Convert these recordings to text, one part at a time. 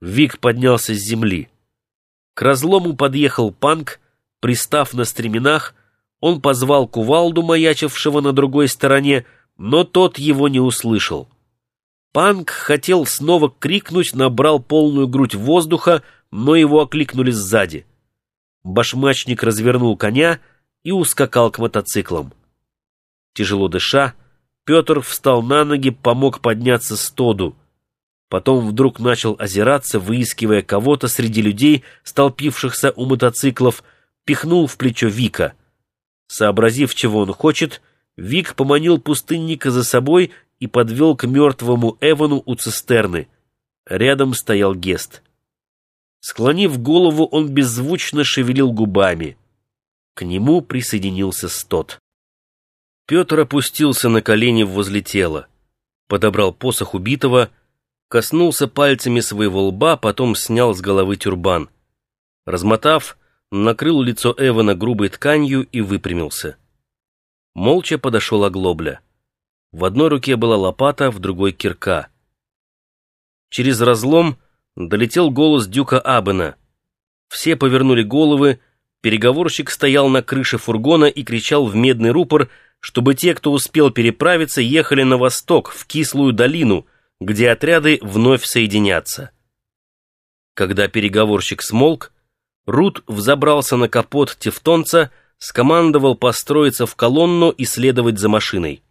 Вик поднялся с земли. К разлому подъехал панк, пристав на стременах, он позвал кувалду, маячившего на другой стороне, но тот его не услышал. Панк хотел снова крикнуть, набрал полную грудь воздуха, но его окликнули сзади. Башмачник развернул коня и ускакал к мотоциклам. Тяжело дыша, Петр встал на ноги, помог подняться Стоду. Потом вдруг начал озираться, выискивая кого-то среди людей, столпившихся у мотоциклов, пихнул в плечо Вика. Сообразив, чего он хочет, Вик поманил пустынника за собой и подвел к мертвому Эвану у цистерны. Рядом стоял Гест. Склонив голову, он беззвучно шевелил губами. К нему присоединился Стот. Петр опустился на колени возле тела, подобрал посох убитого, коснулся пальцами своего лба, потом снял с головы тюрбан. Размотав, накрыл лицо Эвана грубой тканью и выпрямился. Молча подошел оглобля. В одной руке была лопата, в другой — кирка. Через разлом долетел голос дюка Абена. Все повернули головы, переговорщик стоял на крыше фургона и кричал в медный рупор, чтобы те, кто успел переправиться, ехали на восток, в Кислую долину, где отряды вновь соединятся. Когда переговорщик смолк, Рут взобрался на капот тевтонца, скомандовал построиться в колонну и следовать за машиной.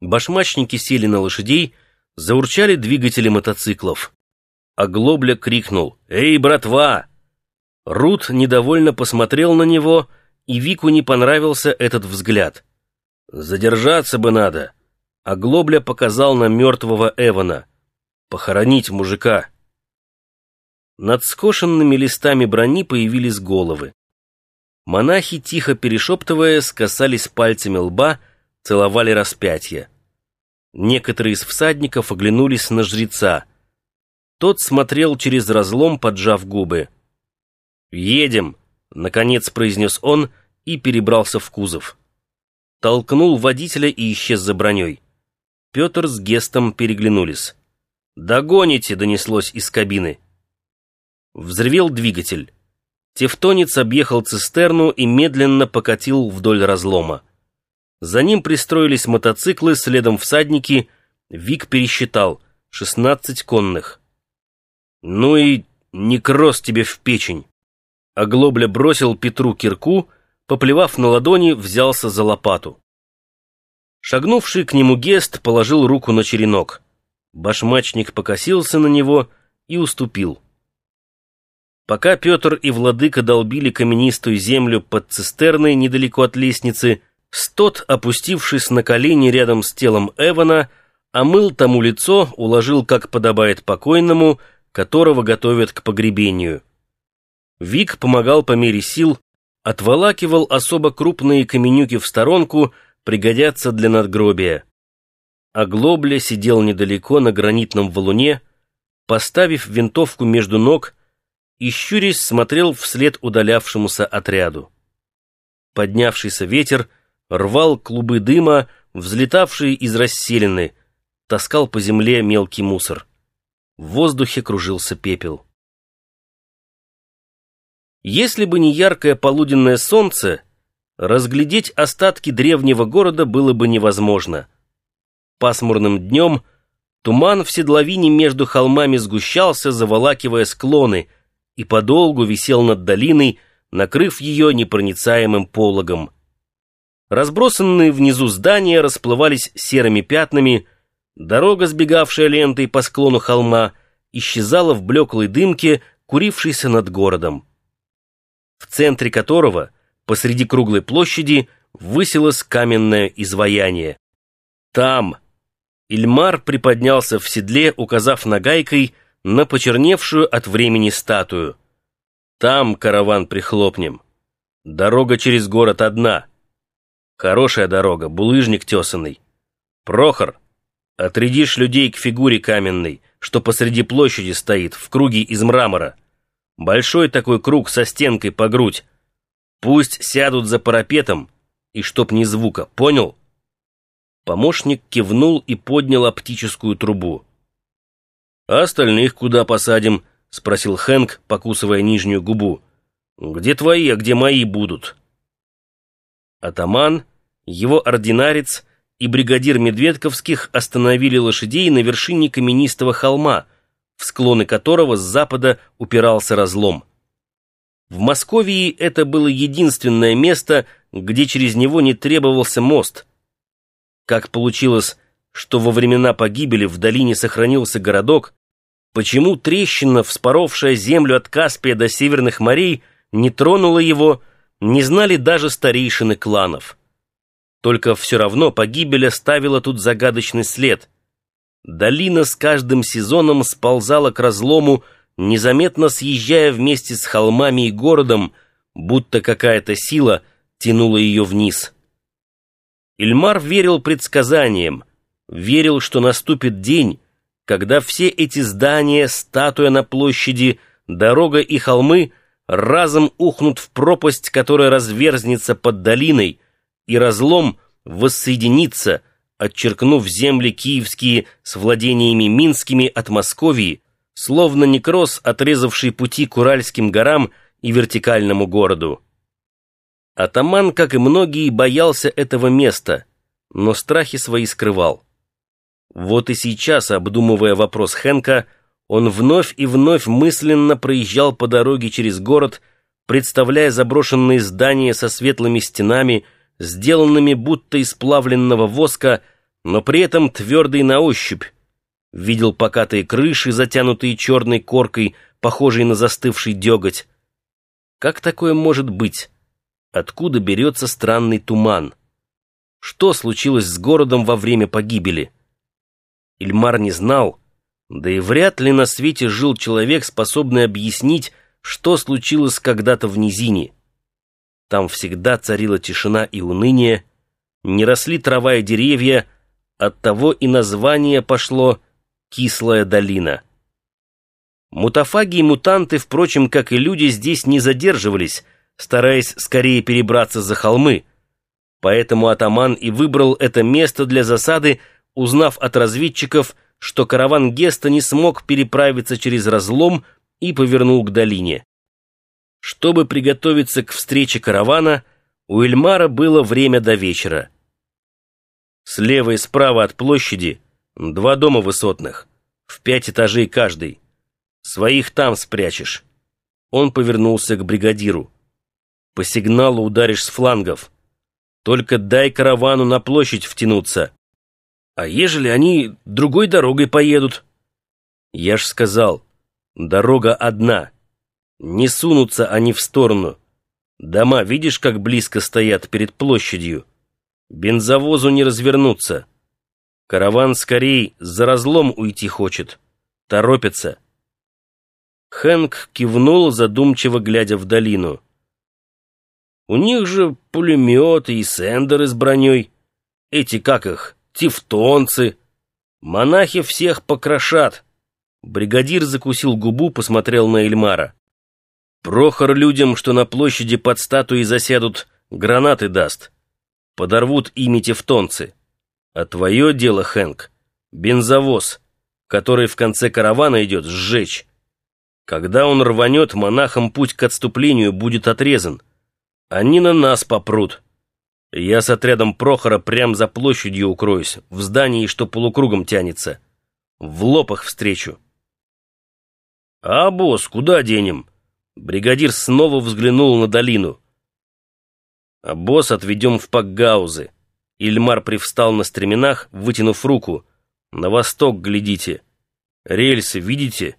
Башмачники сели на лошадей, заурчали двигатели мотоциклов. Оглобля крикнул «Эй, братва!» Рут недовольно посмотрел на него, и Вику не понравился этот взгляд. «Задержаться бы надо!» Оглобля показал на мертвого Эвана. «Похоронить мужика!» Над скошенными листами брони появились головы. Монахи, тихо перешептывая, касались пальцами лба, целовали распятие. Некоторые из всадников оглянулись на жреца. Тот смотрел через разлом, поджав губы. «Едем!» — наконец произнес он и перебрался в кузов. Толкнул водителя и исчез за броней. Петр с Гестом переглянулись. «Догоните!» — донеслось из кабины. Взревел двигатель. Тевтонец объехал цистерну и медленно покатил вдоль разлома. За ним пристроились мотоциклы, следом всадники. Вик пересчитал — шестнадцать конных. «Ну и некроз тебе в печень!» Оглобля бросил Петру кирку, поплевав на ладони, взялся за лопату. Шагнувший к нему Гест положил руку на черенок. Башмачник покосился на него и уступил. Пока Петр и Владыка долбили каменистую землю под цистерной недалеко от лестницы, Стот, опустившись на колени рядом с телом Эвана, омыл тому лицо, уложил, как подобает покойному, которого готовят к погребению. Вик помогал по мере сил, отволакивал особо крупные каменюки в сторонку, пригодятся для надгробия. А Глобля сидел недалеко на гранитном валуне, поставив винтовку между ног, и, щурясь, смотрел вслед удалявшемуся отряду. Поднявшийся ветер рвал клубы дыма, взлетавшие из расселены, таскал по земле мелкий мусор. В воздухе кружился пепел. Если бы не яркое полуденное солнце, разглядеть остатки древнего города было бы невозможно. Пасмурным днем туман в седловине между холмами сгущался, заволакивая склоны, и подолгу висел над долиной, накрыв ее непроницаемым пологом. Разбросанные внизу здания расплывались серыми пятнами, дорога, сбегавшая лентой по склону холма, исчезала в блеклой дымке, курившейся над городом. В центре которого, посреди круглой площади, высилось каменное изваяние. Там Ильмар приподнялся в седле, указав нагайкой на почерневшую от времени статую. Там караван прихлопнем. Дорога через город одна. Хорошая дорога, булыжник тесанный. Прохор, отрядишь людей к фигуре каменной, что посреди площади стоит, в круге из мрамора. Большой такой круг со стенкой по грудь. Пусть сядут за парапетом, и чтоб ни звука, понял? Помощник кивнул и поднял оптическую трубу. «А остальных куда посадим?» — спросил Хэнк, покусывая нижнюю губу. «Где твои, а где мои будут?» Атаман, его ординарец и бригадир Медведковских остановили лошадей на вершине каменистого холма, в склоны которого с запада упирался разлом. В Московии это было единственное место, где через него не требовался мост. Как получилось, что во времена погибели в долине сохранился городок, почему трещина, вспоровшая землю от Каспия до Северных морей, не тронула его, не знали даже старейшины кланов. Только все равно погибель оставила тут загадочный след. Долина с каждым сезоном сползала к разлому, незаметно съезжая вместе с холмами и городом, будто какая-то сила тянула ее вниз. Ильмар верил предсказаниям, верил, что наступит день, когда все эти здания, статуя на площади, дорога и холмы разом ухнут в пропасть, которая разверзнется под долиной, и разлом воссоединится, отчеркнув земли киевские с владениями минскими от Московии, словно некроз, отрезавший пути к Уральским горам и вертикальному городу. Атаман, как и многие, боялся этого места, но страхи свои скрывал. Вот и сейчас, обдумывая вопрос Хенка, он вновь и вновь мысленно проезжал по дороге через город, представляя заброшенные здания со светлыми стенами, сделанными будто из плавленного воска, но при этом твердые на ощупь, видел покатые крыши, затянутые черной коркой, похожей на застывший деготь. Как такое может быть? Откуда берется странный туман? Что случилось с городом во время погибели? Ильмар не знал, да и вряд ли на свете жил человек, способный объяснить, что случилось когда-то в низине. Там всегда царила тишина и уныние, не росли трава и деревья, оттого и название пошло Кислая долина. Мутафаги и мутанты, впрочем, как и люди, здесь не задерживались, стараясь скорее перебраться за холмы. Поэтому атаман и выбрал это место для засады, узнав от разведчиков, что караван Геста не смог переправиться через разлом и повернул к долине. Чтобы приготовиться к встрече каравана, у Эльмара было время до вечера. Слева и справа от площади Два дома высотных, в пять этажей каждый. Своих там спрячешь. Он повернулся к бригадиру. По сигналу ударишь с флангов. Только дай каравану на площадь втянуться. А ежели они другой дорогой поедут? Я ж сказал, дорога одна. Не сунутся они в сторону. Дома, видишь, как близко стоят перед площадью? Бензовозу не развернуться. Караван скорей за разлом уйти хочет. Торопится. Хэнк кивнул, задумчиво глядя в долину. У них же пулеметы и сендеры с броней. Эти, как их, тевтонцы. Монахи всех покрошат. Бригадир закусил губу, посмотрел на Эльмара. Прохор людям, что на площади под статуей засядут, гранаты даст. Подорвут ими тевтонцы. А твое дело, Хэнк, бензовоз, который в конце каравана идет, сжечь. Когда он рванет, монахам путь к отступлению будет отрезан. Они на нас попрут. Я с отрядом Прохора прям за площадью укроюсь, в здании, что полукругом тянется. В лопах встречу. «А, босс, куда денем?» Бригадир снова взглянул на долину. «А босс отведем в Пакгаузы. Ильмар привстал на стременах, вытянув руку. «На восток глядите. Рельсы видите?»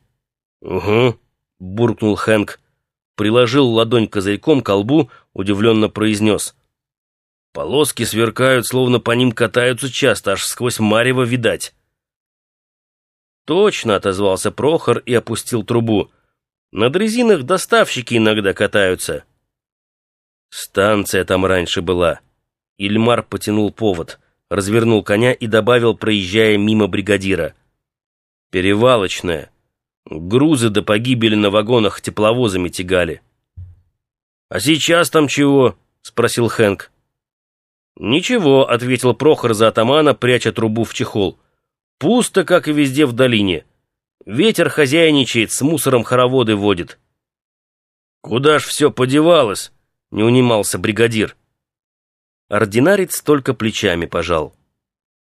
«Угу», — буркнул Хэнк. Приложил ладонь козырьком к колбу, удивленно произнес. «Полоски сверкают, словно по ним катаются часто, аж сквозь марево видать». «Точно», — отозвался Прохор и опустил трубу. «На дрезинах доставщики иногда катаются». «Станция там раньше была», Ильмар потянул повод, развернул коня и добавил, проезжая мимо бригадира. «Перевалочная. Грузы до погибели на вагонах тепловозами тягали». «А сейчас там чего?» — спросил Хэнк. «Ничего», — ответил Прохор за атамана, пряча трубу в чехол. «Пусто, как и везде в долине. Ветер хозяйничает, с мусором хороводы водит». «Куда ж все подевалось?» — не унимался бригадир. Ординарец только плечами пожал.